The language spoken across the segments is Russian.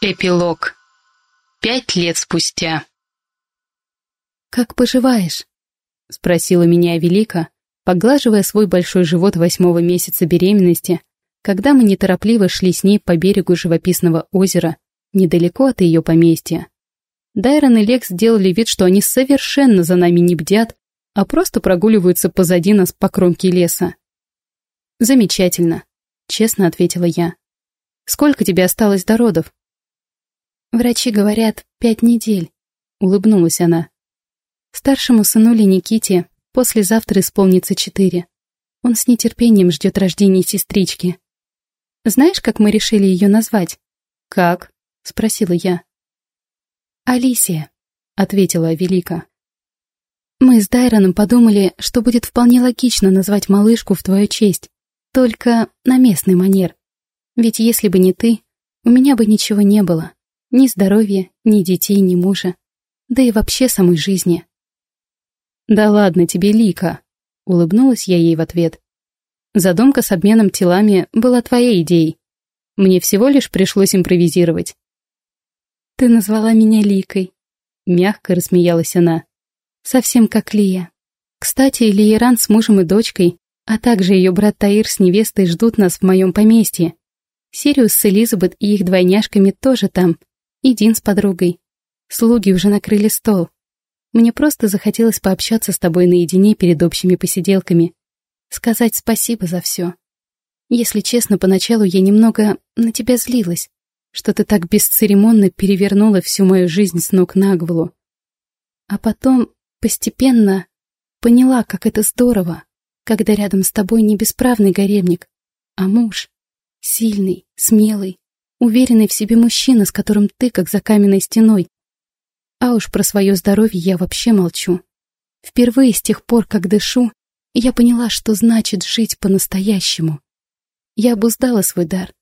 Эпилог. Пять лет спустя. «Как поживаешь?» — спросила меня Велика, поглаживая свой большой живот восьмого месяца беременности, когда мы неторопливо шли с ней по берегу живописного озера, недалеко от ее поместья. Дайрон и Лекс сделали вид, что они совершенно за нами не бдят, а просто прогуливаются позади нас по кромке леса. «Замечательно», — честно ответила я. «Сколько тебе осталось до родов?» «Врачи говорят, пять недель», — улыбнулась она. «Старшему сынуле Никите послезавтра исполнится четыре. Он с нетерпением ждет рождения сестрички. Знаешь, как мы решили ее назвать?» «Как?» — спросила я. «Алисия», — ответила Велика. «Мы с Дайроном подумали, что будет вполне логично назвать малышку в твою честь, только на местный манер. Ведь если бы не ты, у меня бы ничего не было. Ни здоровья, ни детей, ни мужа. Да и вообще самой жизни. «Да ладно тебе, Лика!» — улыбнулась я ей в ответ. «Задумка с обменом телами была твоей идеей. Мне всего лишь пришлось импровизировать». «Ты назвала меня Ликой», — мягко рассмеялась она. «Совсем как Лия. Кстати, Лиеран с мужем и дочкой, а также ее брат Таир с невестой ждут нас в моем поместье. Сириус с Элизабет и их двойняшками тоже там, и Дин с подругой. Слуги уже накрыли стол. Мне просто захотелось пообщаться с тобой наедине перед общими посиделками. Сказать спасибо за все. Если честно, поначалу я немного на тебя злилась, что ты так бесцеремонно перевернула всю мою жизнь с ног на голову. А потом, постепенно, поняла, как это здорово, когда рядом с тобой не бесправный гаремник, а муж, сильный, смелый, Уверенный в себе мужчина, с которым ты как за каменной стеной. А уж про свое здоровье я вообще молчу. Впервые с тех пор, как дышу, я поняла, что значит жить по-настоящему. Я обуздала свой дар.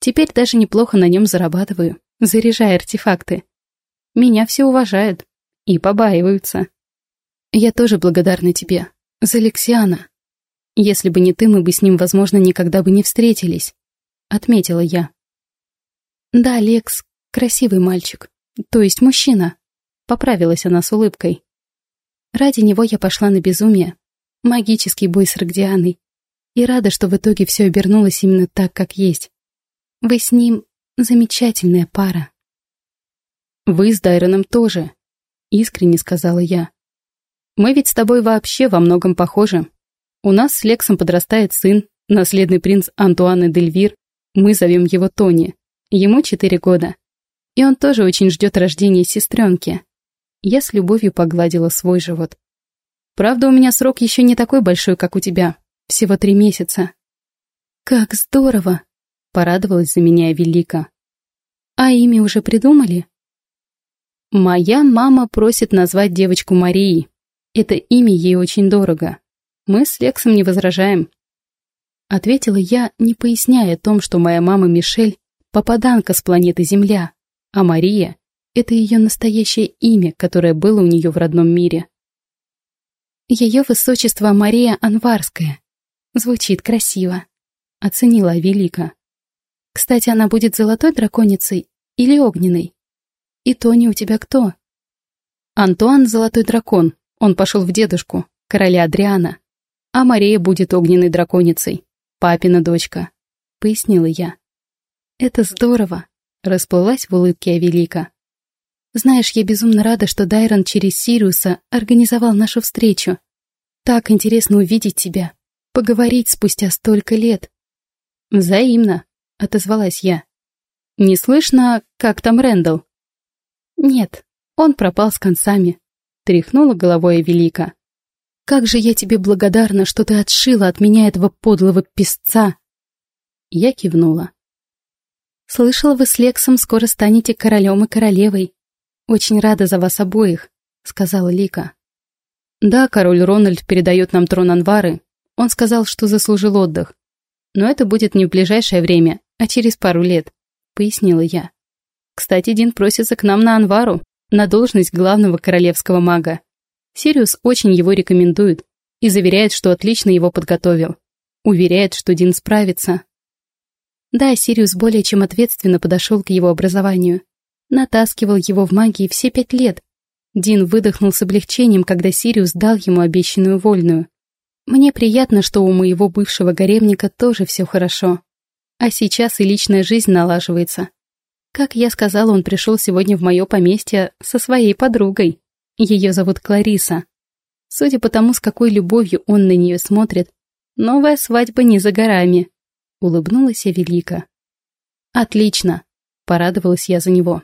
Теперь даже неплохо на нем зарабатываю, заряжая артефакты. Меня все уважают и побаиваются. Я тоже благодарна тебе, за Алексиана. Если бы не ты, мы бы с ним, возможно, никогда бы не встретились, отметила я. «Да, Лекс, красивый мальчик. То есть мужчина». Поправилась она с улыбкой. Ради него я пошла на безумие. Магический бой с Рогдианой. И рада, что в итоге все обернулось именно так, как есть. Вы с ним замечательная пара. Вы с Дайроном тоже, искренне сказала я. Мы ведь с тобой вообще во многом похожи. У нас с Лексом подрастает сын, наследный принц Антуан Дельвир. Мы зовем его Тони. Ему четыре года. И он тоже очень ждет рождения сестренки. Я с любовью погладила свой живот. Правда, у меня срок еще не такой большой, как у тебя. Всего три месяца. Как здорово! Порадовалась за меня Велика. А имя уже придумали? Моя мама просит назвать девочку Марией. Это имя ей очень дорого. Мы с Лексом не возражаем. Ответила я, не поясняя о том, что моя мама Мишель попаданка с планеты Земля, а Мария — это ее настоящее имя, которое было у нее в родном мире. Ее высочество Мария Анварская. Звучит красиво, оценила Велика. Кстати, она будет золотой драконицей или огненной? И Тони у тебя кто? Антуан — золотой дракон, он пошел в дедушку, короля Адриана. А Мария будет огненной драконицей, папина дочка, пояснила я. «Это здорово!» — расплылась в улыбке Авелика. «Знаешь, я безумно рада, что Дайрон через Сириуса организовал нашу встречу. Так интересно увидеть тебя, поговорить спустя столько лет». «Взаимно», — отозвалась я. «Не слышно, как там Рэндалл?» «Нет, он пропал с концами», — тряхнула головой Авелика. «Как же я тебе благодарна, что ты отшила от меня этого подлого песца!» Я кивнула. Слышала, вы с Лексом скоро станете королем и королевой. Очень рада за вас обоих», — сказала Лика. «Да, король Рональд передает нам трон Анвары. Он сказал, что заслужил отдых. Но это будет не в ближайшее время, а через пару лет», — пояснила я. «Кстати, Дин просится к нам на Анвару, на должность главного королевского мага. Сириус очень его рекомендует и заверяет, что отлично его подготовил. Уверяет, что Дин справится, Да, Сириус более чем ответственно подошел к его образованию. Натаскивал его в магии все пять лет. Дин выдохнул с облегчением, когда Сириус дал ему обещанную вольную. Мне приятно, что у моего бывшего гаремника тоже все хорошо. А сейчас и личная жизнь налаживается. Как я сказала, он пришел сегодня в мое поместье со своей подругой. Ее зовут Клариса. Судя по тому, с какой любовью он на нее смотрит, новая свадьба не за горами. Улыбнулась я велика. «Отлично!» — порадовалась я за него.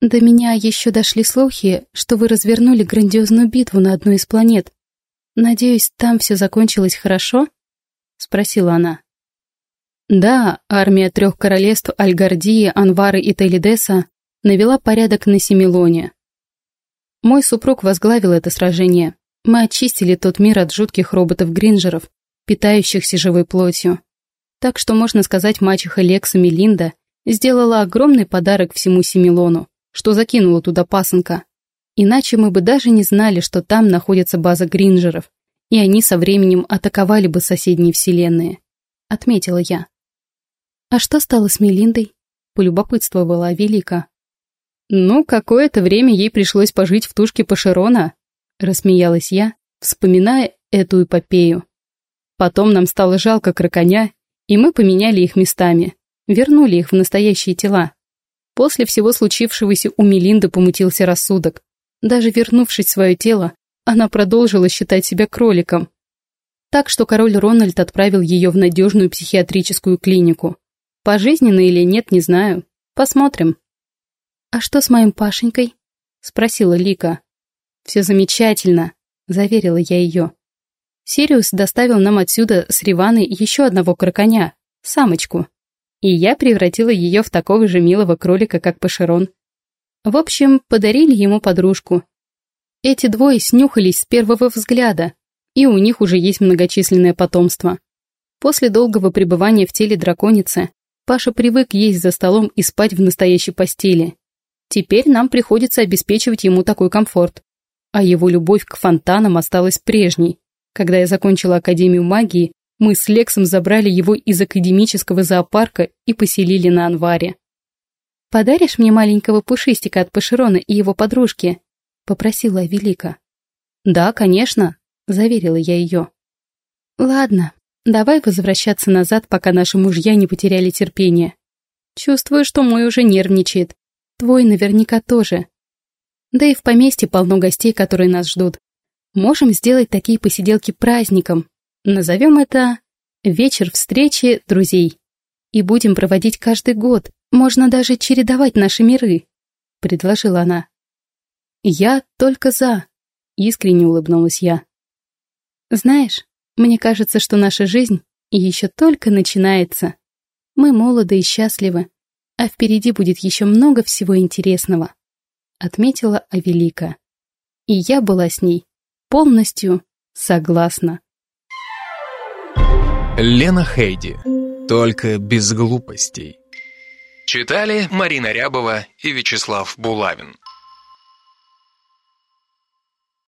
«До меня еще дошли слухи, что вы развернули грандиозную битву на одной из планет. Надеюсь, там все закончилось хорошо?» — спросила она. Да, армия трех королевств Альгардии, Анвары и Телидеса навела порядок на Семилоне. Мой супруг возглавил это сражение. Мы очистили тот мир от жутких роботов-гринджеров, питающихся живой плотью. Так что, можно сказать, мачеха Лекса Мелинда сделала огромный подарок всему Семилону, что закинула туда пасынка. Иначе мы бы даже не знали, что там находится база гринджеров, и они со временем атаковали бы соседние вселенные. Отметила я. «А что стало с Мелиндой?» — полюбопытствовала Велика. «Ну, какое-то время ей пришлось пожить в тушке Пашерона», — рассмеялась я, вспоминая эту эпопею. Потом нам стало жалко кроконя, и мы поменяли их местами, вернули их в настоящие тела. После всего случившегося у Мелинды помутился рассудок. Даже вернувшись в свое тело, она продолжила считать себя кроликом. Так что король Рональд отправил ее в надежную психиатрическую клинику. Пожизненно или нет, не знаю. Посмотрим. «А что с моим Пашенькой?» — спросила Лика. «Все замечательно», — заверила я ее. Сириус доставил нам отсюда с Риваной еще одного кроконя, самочку. И я превратила ее в такого же милого кролика, как Пашерон. В общем, подарили ему подружку. Эти двое снюхались с первого взгляда, и у них уже есть многочисленное потомство. После долгого пребывания в теле драконицы Паша привык есть за столом и спать в настоящей постели. Теперь нам приходится обеспечивать ему такой комфорт. А его любовь к фонтанам осталась прежней. Когда я закончила Академию магии, мы с Лексом забрали его из академического зоопарка и поселили на Анваре. «Подаришь мне маленького пушистика от Пашерона и его подружки?» — попросила Велика. «Да, конечно», — заверила я ее. «Ладно, давай возвращаться назад, пока наши мужья не потеряли терпение. Чувствую, что мой уже нервничает. Твой наверняка тоже. Да и в поместье полно гостей, которые нас ждут. Можем сделать такие посиделки праздником. Назовем это «Вечер встречи друзей». И будем проводить каждый год. Можно даже чередовать наши миры», — предложила она. «Я только за», — искренне улыбнулась я. «Знаешь, мне кажется, что наша жизнь еще только начинается. Мы молоды и счастливы, а впереди будет еще много всего интересного», — отметила Авелика. И я была с ней полностью согласна. Лена Хейди. Только без глупостей. Читали Марина Рябова и Вячеслав Булавин.